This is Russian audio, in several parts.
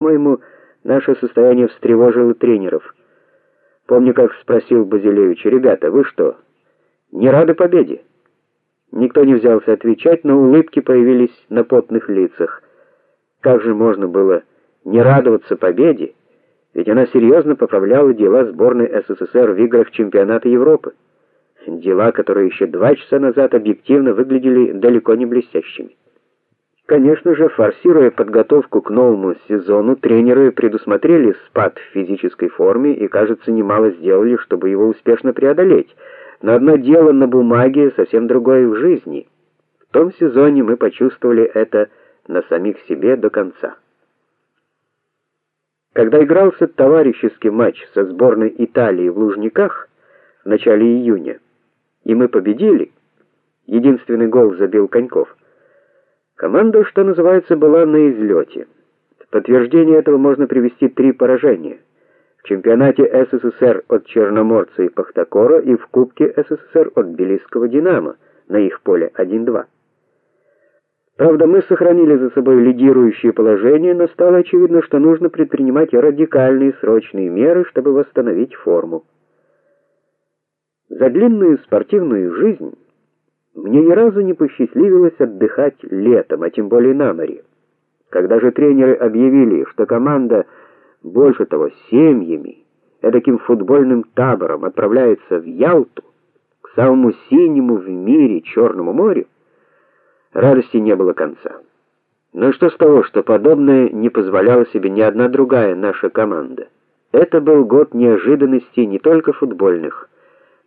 По-моему, наше состояние встревожило тренеров. Помню, как спросил Базилевич: "Ребята, вы что, не рады победе?" Никто не взялся отвечать, но улыбки появились на потных лицах. Как же можно было не радоваться победе? Ведь она серьезно поправляла дела сборной СССР в играх чемпионата Европы. Дела, которые еще два часа назад объективно выглядели далеко не блестящими. Конечно же, форсируя подготовку к новому сезону, тренеры предусмотрели спад в физической форме и, кажется, немало сделали, чтобы его успешно преодолеть. Но одно дело на бумаге, совсем другое в жизни. В том сезоне мы почувствовали это на самих себе до конца. Когда игрался товарищеский матч со сборной Италии в Лужниках в начале июня, и мы победили, единственный гол забил Коньков. Команда, что называется, была на излете. В подтверждение этого можно привести три поражения. В чемпионате СССР от Черноморца и Пахтакора и в Кубке СССР от Тбилисского Динамо на их поле 1-2. Правда, мы сохранили за собой лидирующее положение, но стало очевидно, что нужно предпринимать радикальные срочные меры, чтобы восстановить форму. За длинную спортивную жизнь мне ни разу не посчастливилось отдыхать летом, а тем более на море. Когда же тренеры объявили, что команда, больше того, семьями, таким футбольным табором отправляется в Ялту, к самому синему в мире Черному морю, радости не было конца. Но что с того, что подобное не позволяла себе ни одна другая наша команда? Это был год неожиданностей не только футбольных,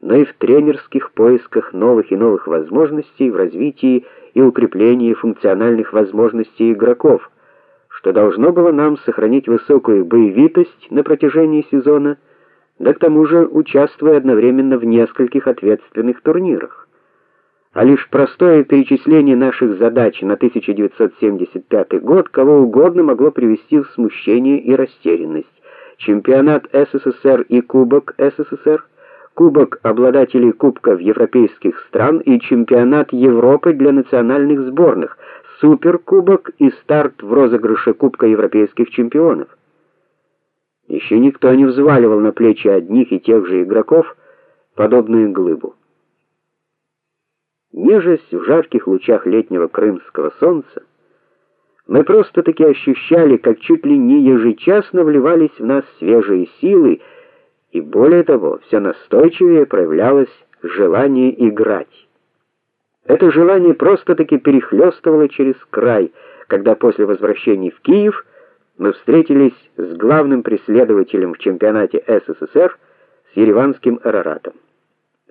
но и в тренерских поисках новых и новых возможностей в развитии и укреплении функциональных возможностей игроков, что должно было нам сохранить высокую боевитость на протяжении сезона, да к тому же участвуя одновременно в нескольких ответственных турнирах. А лишь простое перечисление наших задач на 1975 год кого угодно могло привести в смущение и растерянность. Чемпионат СССР и Кубок СССР Кубок обладателей кубков европейских стран и чемпионат Европы для национальных сборных, суперкубок и старт в розыгрыше Кубка европейских чемпионов. Еще никто не взваливал на плечи одних и тех же игроков подобную глыбу. Нежесть в жарких лучах летнего крымского солнца, мы просто-таки ощущали, как чуть ли не ежечасно вливались в нас свежие силы, и более того, все настойчивее проявлялось желание играть. Это желание просто-таки перехлестывало через край, когда после возвращения в Киев мы встретились с главным преследователем в чемпионате СССР с Ереванским Араратом.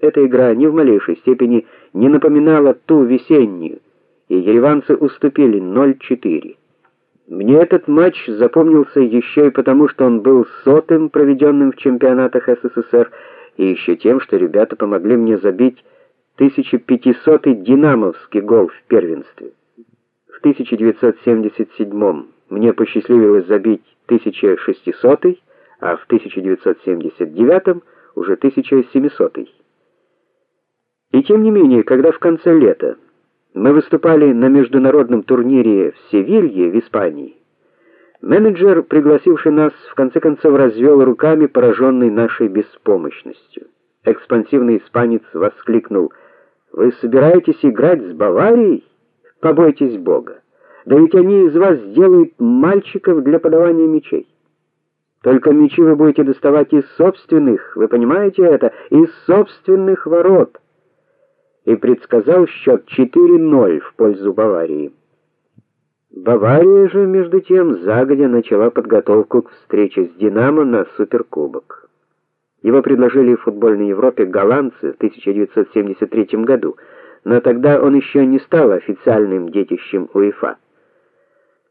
Эта игра ни в малейшей степени не напоминала ту весеннюю, и ереванцы уступили 0:4. Мне этот матч запомнился еще и потому, что он был сотым проведенным в чемпионатах СССР, и еще тем, что ребята помогли мне забить 1500-й динамовский гол в первенстве. В 1977 мне посчастливилось забить 1600-й, а в 1979 уже 1700-й. И тем не менее, когда в конце лета мы выступали на международном турнире в Севилье, в Испании. Менеджер, пригласивший нас, в конце концов развел руками, пораженный нашей беспомощностью. Экспансивный испанец воскликнул: "Вы собираетесь играть с Баварией? Побойтесь Бога. Да ведь они из вас сделают мальчиков для подавания мячей. Только мячи вы будете доставать из собственных, вы понимаете это, из собственных ворот" и предсказал счет 4:0 в пользу Баварии. Бавария же между тем загодя начала подготовку к встрече с Динамо на суперкубок. Его предложили в футбольной Европе голландцы в 1973 году, но тогда он еще не стал официальным детищем УЕФА.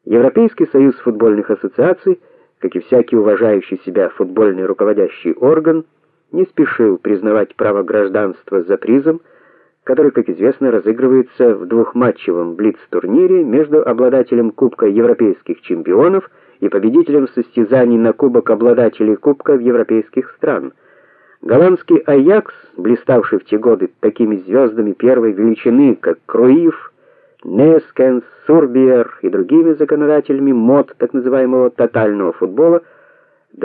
Европейский союз футбольных ассоциаций, как и всякий уважающий себя футбольный руководящий орган, не спешил признавать право гражданства за призом который, как известно, разыгрывается в двухматчевом блиц-турнире между обладателем Кубка европейских чемпионов и победителем состязаний на Кубок обладателей Кубков европейских стран. Голландский Аякс, блиставший в те годы такими звездами первой величины, как Круив, Нескен, Сурбиер и другими законодателями мод так называемого тотального футбола